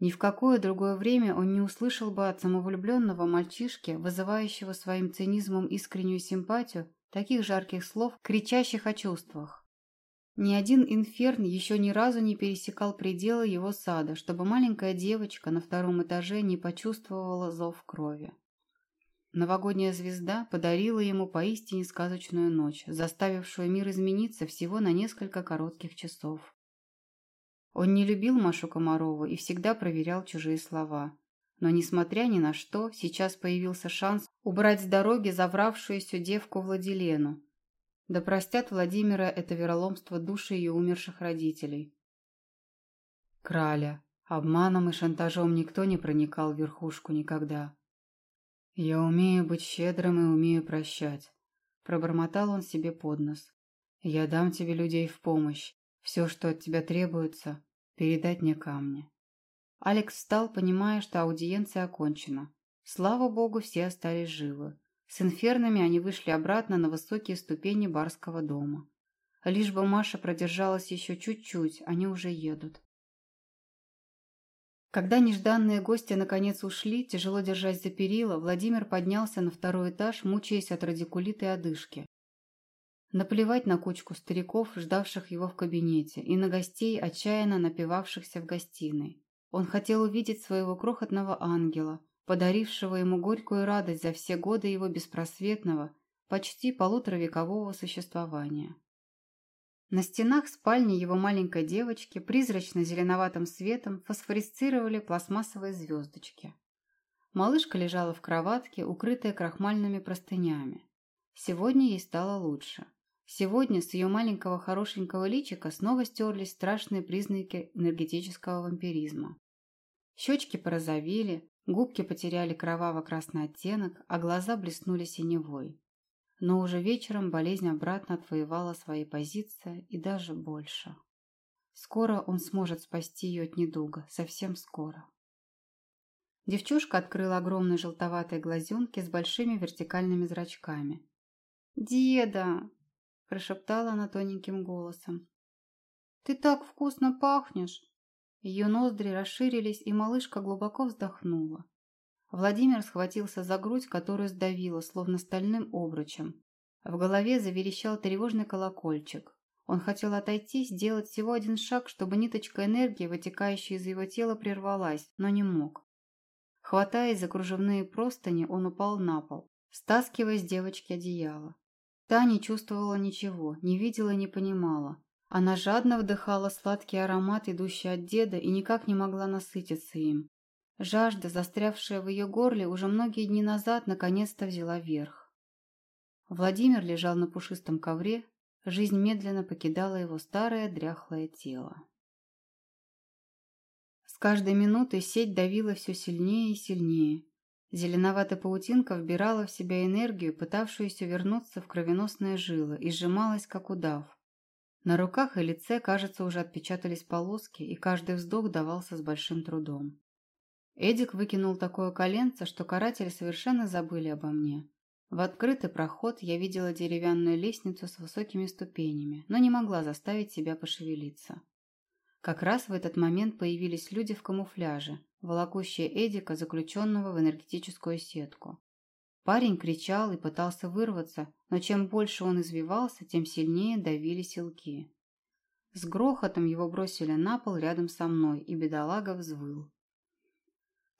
Ни в какое другое время он не услышал бы от самовлюбленного мальчишки, вызывающего своим цинизмом искреннюю симпатию, таких жарких слов, кричащих о чувствах. Ни один инферн еще ни разу не пересекал пределы его сада, чтобы маленькая девочка на втором этаже не почувствовала зов крови. Новогодняя звезда подарила ему поистине сказочную ночь, заставившую мир измениться всего на несколько коротких часов. Он не любил Машу Комарову и всегда проверял чужие слова. Но, несмотря ни на что, сейчас появился шанс убрать с дороги завравшуюся девку Владилену. Да простят Владимира это вероломство души ее умерших родителей. Краля. Обманом и шантажом никто не проникал в верхушку никогда. «Я умею быть щедрым и умею прощать», – пробормотал он себе под нос. «Я дам тебе людей в помощь. Все, что от тебя требуется, передать мне камни. Алекс встал, понимая, что аудиенция окончена. Слава богу, все остались живы. С инфернами они вышли обратно на высокие ступени барского дома. Лишь бы Маша продержалась еще чуть-чуть, они уже едут. Когда нежданные гости наконец ушли, тяжело держась за перила, Владимир поднялся на второй этаж, мучаясь от радикулита и одышки. Наплевать на кучку стариков, ждавших его в кабинете, и на гостей, отчаянно напивавшихся в гостиной. Он хотел увидеть своего крохотного ангела, подарившего ему горькую радость за все годы его беспросветного, почти полуторавекового существования. На стенах спальни его маленькой девочки призрачно-зеленоватым светом фосфорисцировали пластмассовые звездочки. Малышка лежала в кроватке, укрытая крахмальными простынями. Сегодня ей стало лучше. Сегодня с ее маленького хорошенького личика снова стерлись страшные признаки энергетического вампиризма. Щечки порозовели, Губки потеряли кроваво-красный оттенок, а глаза блеснули синевой. Но уже вечером болезнь обратно отвоевала свои позиции и даже больше. Скоро он сможет спасти ее от недуга, совсем скоро. Девчушка открыла огромные желтоватые глазенки с большими вертикальными зрачками. «Деда!» – прошептала она тоненьким голосом. «Ты так вкусно пахнешь!» Ее ноздри расширились, и малышка глубоко вздохнула. Владимир схватился за грудь, которую сдавило, словно стальным обручем. В голове заверещал тревожный колокольчик. Он хотел отойти, сделать всего один шаг, чтобы ниточка энергии, вытекающая из его тела, прервалась, но не мог. Хватаясь за кружевные простыни, он упал на пол, стаскивая с девочки одеяло. Та не чувствовала ничего, не видела и не понимала. Она жадно вдыхала сладкий аромат, идущий от деда, и никак не могла насытиться им. Жажда, застрявшая в ее горле, уже многие дни назад наконец-то взяла верх. Владимир лежал на пушистом ковре, жизнь медленно покидала его старое дряхлое тело. С каждой минутой сеть давила все сильнее и сильнее. Зеленоватая паутинка вбирала в себя энергию, пытавшуюся вернуться в кровеносные жилы, и сжималась, как удав. На руках и лице, кажется, уже отпечатались полоски, и каждый вздох давался с большим трудом. Эдик выкинул такое коленце, что каратели совершенно забыли обо мне. В открытый проход я видела деревянную лестницу с высокими ступенями, но не могла заставить себя пошевелиться. Как раз в этот момент появились люди в камуфляже, волокущие Эдика, заключенного в энергетическую сетку. Парень кричал и пытался вырваться, но чем больше он извивался, тем сильнее давили силки. С грохотом его бросили на пол рядом со мной, и бедолага взвыл.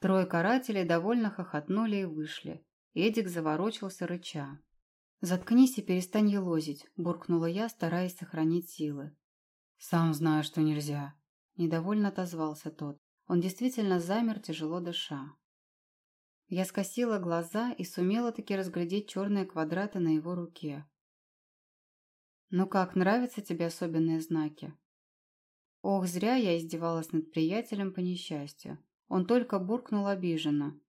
Трое карателей довольно хохотнули и вышли. Эдик заворочился рыча. «Заткнись и перестань елозить», – буркнула я, стараясь сохранить силы. «Сам знаю, что нельзя», – недовольно отозвался тот. Он действительно замер, тяжело дыша. Я скосила глаза и сумела таки разглядеть черные квадраты на его руке. «Ну как, нравятся тебе особенные знаки?» Ох, зря я издевалась над приятелем по несчастью. Он только буркнул обиженно.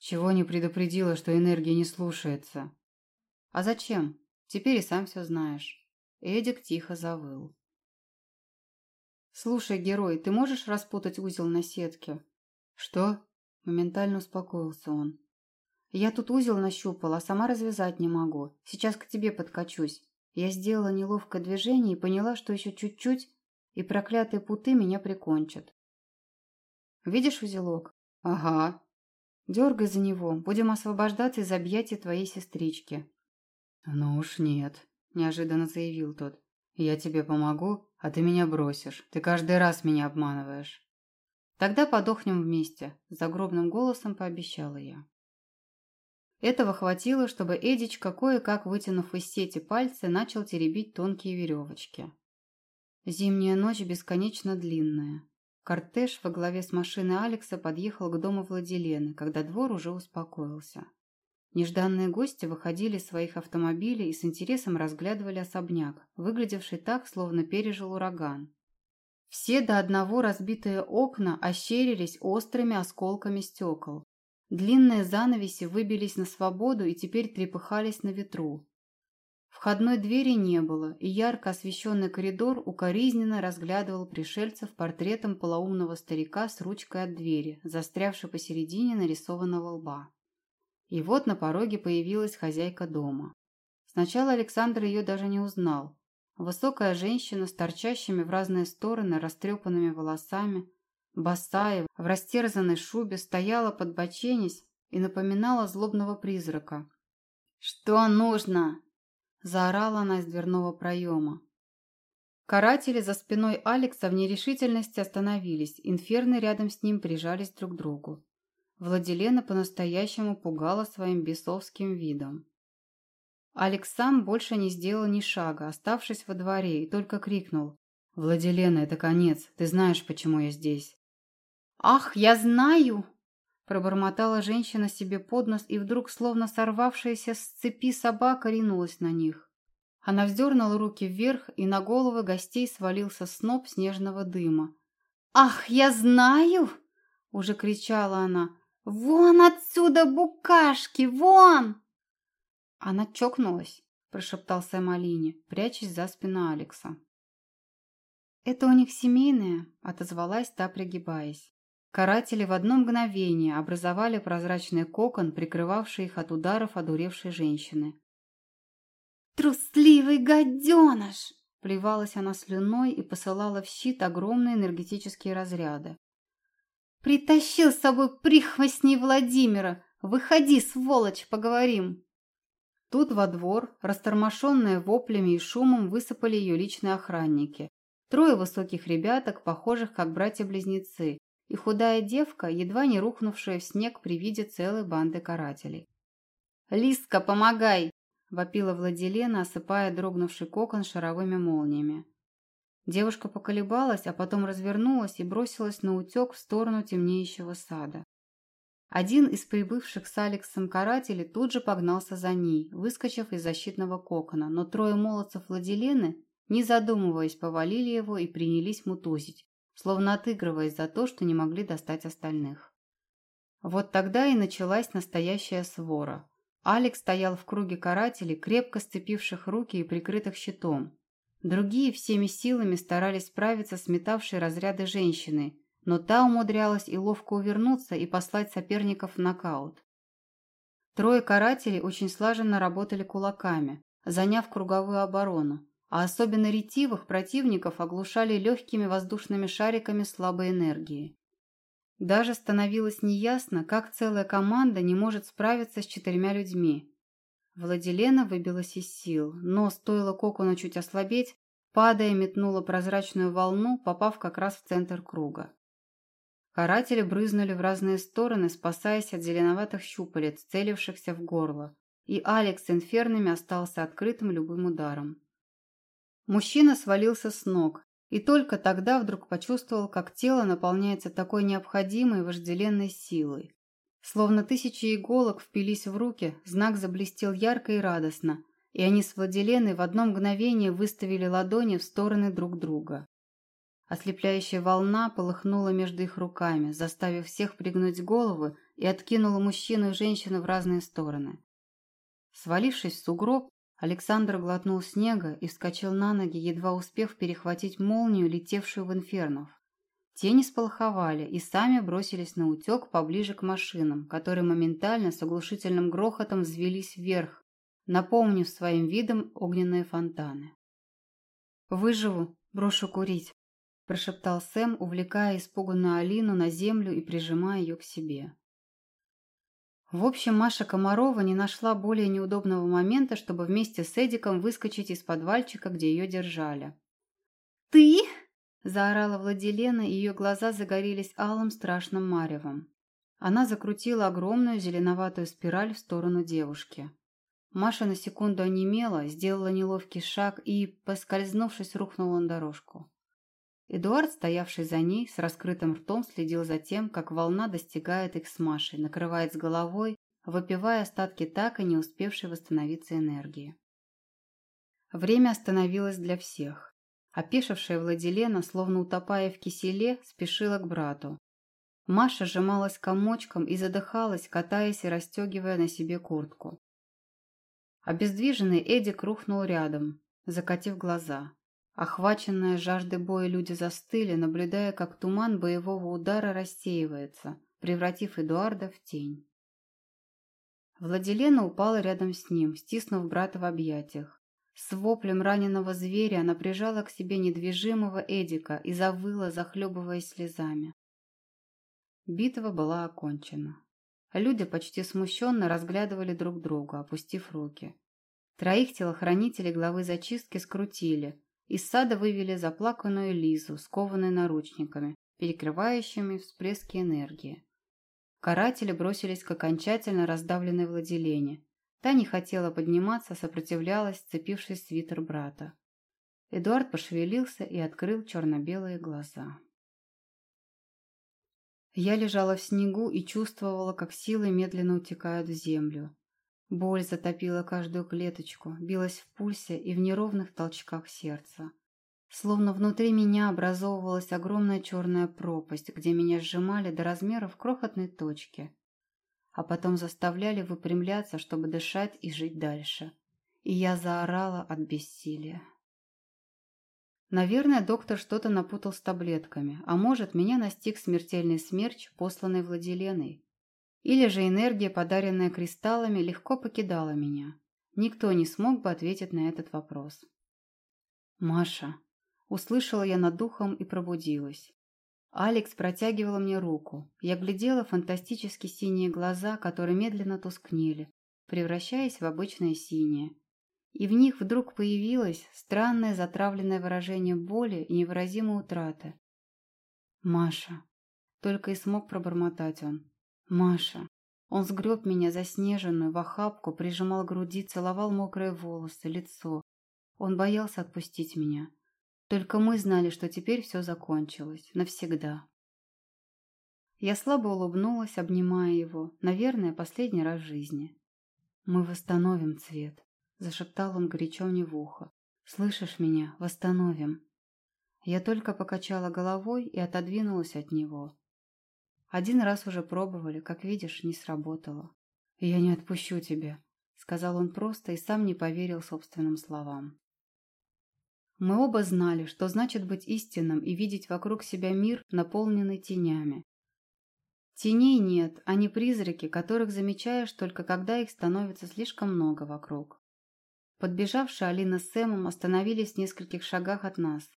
«Чего не предупредила, что энергия не слушается?» «А зачем? Теперь и сам все знаешь». Эдик тихо завыл. «Слушай, герой, ты можешь распутать узел на сетке?» «Что?» Моментально успокоился он. «Я тут узел нащупала, а сама развязать не могу. Сейчас к тебе подкачусь. Я сделала неловкое движение и поняла, что еще чуть-чуть, и проклятые путы меня прикончат. Видишь узелок? Ага. Дергай за него, будем освобождаться из объятий твоей сестрички. Ну уж нет, неожиданно заявил тот. Я тебе помогу, а ты меня бросишь. Ты каждый раз меня обманываешь. Тогда подохнем вместе, загробным голосом пообещала я. Этого хватило, чтобы Эдичка, кое-как вытянув из сети пальцы, начал теребить тонкие веревочки. Зимняя ночь бесконечно длинная. Кортеж во главе с машиной Алекса подъехал к дому Владилены, когда двор уже успокоился. Нежданные гости выходили из своих автомобилей и с интересом разглядывали особняк, выглядевший так, словно пережил ураган. Все до одного разбитые окна ощерились острыми осколками стекол. Длинные занавеси выбились на свободу и теперь трепыхались на ветру. Входной двери не было, и ярко освещенный коридор укоризненно разглядывал пришельцев портретом полоумного старика с ручкой от двери, застрявшей посередине нарисованного лба. И вот на пороге появилась хозяйка дома. Сначала Александр ее даже не узнал. Высокая женщина с торчащими в разные стороны растрепанными волосами, босая, в растерзанной шубе, стояла под боченись и напоминала злобного призрака. «Что нужно?» – заорала она из дверного проема. Каратели за спиной Алекса в нерешительности остановились, инферны рядом с ним прижались друг к другу. Владилена по-настоящему пугала своим бесовским видом. Алекс сам больше не сделал ни шага, оставшись во дворе, и только крикнул. «Владилена, это конец. Ты знаешь, почему я здесь». «Ах, я знаю!» Пробормотала женщина себе под нос и вдруг, словно сорвавшаяся с цепи собака, ринулась на них. Она вздернула руки вверх, и на головы гостей свалился сноп снежного дыма. «Ах, я знаю!» – уже кричала она. «Вон отсюда, букашки, вон!» Она чокнулась, прошептал Сэм Алине, прячась за спину Алекса. «Это у них семейное», — отозвалась та, пригибаясь. Каратели в одно мгновение образовали прозрачный кокон, прикрывавший их от ударов одуревшей женщины. «Трусливый гаденыш!» Плевалась она слюной и посылала в щит огромные энергетические разряды. «Притащил с собой прихвостней Владимира! Выходи, сволочь, поговорим!» Тут во двор, растормошенные воплями и шумом, высыпали ее личные охранники. Трое высоких ребяток, похожих как братья-близнецы, и худая девка, едва не рухнувшая в снег при виде целой банды карателей. «Лиска, помогай!» – вопила Владилена, осыпая дрогнувший кокон шаровыми молниями. Девушка поколебалась, а потом развернулась и бросилась на утек в сторону темнеющего сада. Один из прибывших с Алексом карателей тут же погнался за ней, выскочив из защитного кокона, но трое молодцев Владилены, не задумываясь, повалили его и принялись мутузить, словно отыгрываясь за то, что не могли достать остальных. Вот тогда и началась настоящая свора. Алекс стоял в круге карателей, крепко сцепивших руки и прикрытых щитом. Другие всеми силами старались справиться с метавшей разряды женщины, но та умудрялась и ловко увернуться и послать соперников в нокаут. Трое карателей очень слаженно работали кулаками, заняв круговую оборону, а особенно ретивых противников оглушали легкими воздушными шариками слабой энергии. Даже становилось неясно, как целая команда не может справиться с четырьмя людьми. Владилена выбилась из сил, но стоило кокону чуть ослабеть, падая, метнула прозрачную волну, попав как раз в центр круга. Каратели брызнули в разные стороны, спасаясь от зеленоватых щупалец, целившихся в горло, и Алекс с инфернами остался открытым любым ударом. Мужчина свалился с ног, и только тогда вдруг почувствовал, как тело наполняется такой необходимой вожделенной силой. Словно тысячи иголок впились в руки, знак заблестел ярко и радостно, и они с Владиленой в одно мгновение выставили ладони в стороны друг друга. Ослепляющая волна полыхнула между их руками, заставив всех пригнуть головы и откинула мужчину и женщину в разные стороны. Свалившись в сугроб, Александр глотнул снега и вскочил на ноги, едва успев перехватить молнию, летевшую в инфернов. Тени сполоховали и сами бросились на утек поближе к машинам, которые моментально с оглушительным грохотом взвелись вверх, напомнив своим видом огненные фонтаны. «Выживу, брошу курить», прошептал Сэм, увлекая испуганную Алину на землю и прижимая ее к себе. В общем, Маша Комарова не нашла более неудобного момента, чтобы вместе с Эдиком выскочить из подвальчика, где ее держали. «Ты?» – заорала Владилена, и ее глаза загорелись алым страшным маревом. Она закрутила огромную зеленоватую спираль в сторону девушки. Маша на секунду онемела, сделала неловкий шаг и, поскользнувшись, рухнула на дорожку. Эдуард, стоявший за ней, с раскрытым ртом следил за тем, как волна достигает их с Машей, накрывает с головой, выпивая остатки так и не успевшей восстановиться энергии. Время остановилось для всех. Опешившая Владилена, словно утопая в киселе, спешила к брату. Маша сжималась комочком и задыхалась, катаясь и расстегивая на себе куртку. Обездвиженный Эдик рухнул рядом, закатив глаза. Охваченные жаждой боя люди застыли, наблюдая, как туман боевого удара рассеивается, превратив Эдуарда в тень. Владилена упала рядом с ним, стиснув брата в объятиях. С воплем раненого зверя она прижала к себе недвижимого Эдика и завыла, захлебываясь слезами. Битва была окончена. Люди почти смущенно разглядывали друг друга, опустив руки. Троих телохранителей главы зачистки скрутили, из сада вывели заплаканную Лизу, скованную наручниками, перекрывающими всплески энергии. Каратели бросились к окончательно раздавленной Владилене. Та не хотела подниматься, сопротивлялась, сцепившись в свитер брата. Эдуард пошевелился и открыл черно-белые глаза. Я лежала в снегу и чувствовала, как силы медленно утекают в землю. Боль затопила каждую клеточку, билась в пульсе и в неровных толчках сердца. Словно внутри меня образовывалась огромная черная пропасть, где меня сжимали до размеров крохотной точки. А потом заставляли выпрямляться, чтобы дышать и жить дальше. И я заорала от бессилия. Наверное, доктор что-то напутал с таблетками, а может, меня настиг смертельный смерч, посланный Владиленой. Или же энергия, подаренная кристаллами, легко покидала меня. Никто не смог бы ответить на этот вопрос. «Маша!» Услышала я над духом и пробудилась. Алекс протягивала мне руку. Я глядела фантастически синие глаза, которые медленно тускнели, превращаясь в обычное синее, и в них вдруг появилось странное затравленное выражение боли и невыразимой утраты. «Маша!» Только и смог пробормотать он. «Маша!» Он сгреб меня заснеженную в охапку, прижимал груди, целовал мокрые волосы, лицо. Он боялся отпустить меня. Только мы знали, что теперь все закончилось. Навсегда. Я слабо улыбнулась, обнимая его. Наверное, последний раз в жизни. «Мы восстановим цвет», Зашептал он горячо мне в ухо. «Слышишь меня? Восстановим!» Я только покачала головой и отодвинулась от него. Один раз уже пробовали, как видишь, не сработало. «Я не отпущу тебя», — сказал он просто и сам не поверил собственным словам. Мы оба знали, что значит быть истинным и видеть вокруг себя мир, наполненный тенями. Теней нет, они призраки, которых замечаешь только когда их становится слишком много вокруг. Подбежавшие Алина с Сэмом остановились в нескольких шагах от нас.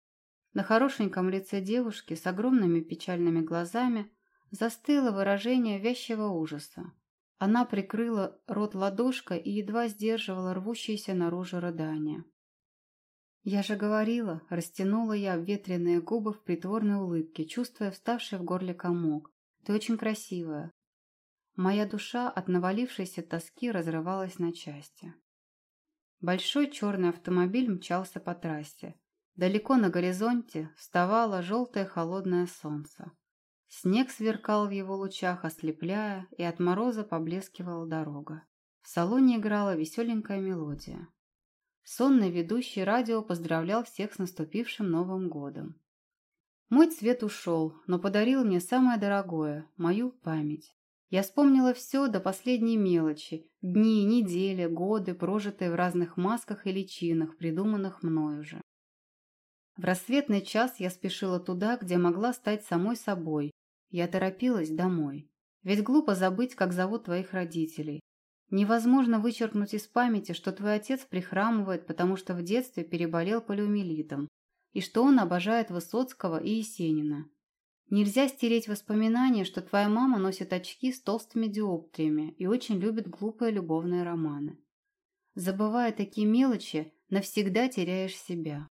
На хорошеньком лице девушки с огромными печальными глазами застыло выражение вязчего ужаса. Она прикрыла рот ладошкой и едва сдерживала рвущиеся наружу рыдания. «Я же говорила», — растянула я обветренные губы в притворной улыбке, чувствуя вставший в горле комок. «Ты очень красивая». Моя душа от навалившейся тоски разрывалась на части. Большой черный автомобиль мчался по трассе. Далеко на горизонте вставало желтое холодное солнце. Снег сверкал в его лучах, ослепляя, и от мороза поблескивала дорога. В салоне играла веселенькая мелодия. Сонный ведущий радио поздравлял всех с наступившим Новым годом. Мой цвет ушел, но подарил мне самое дорогое – мою память. Я вспомнила все до последней мелочи. Дни, недели, годы, прожитые в разных масках и личинах, придуманных мною же. В рассветный час я спешила туда, где могла стать самой собой. Я торопилась домой. Ведь глупо забыть, как зовут твоих родителей. Невозможно вычеркнуть из памяти, что твой отец прихрамывает, потому что в детстве переболел полиомиелитом, и что он обожает Высоцкого и Есенина. Нельзя стереть воспоминание, что твоя мама носит очки с толстыми диоптриями и очень любит глупые любовные романы. Забывая такие мелочи, навсегда теряешь себя.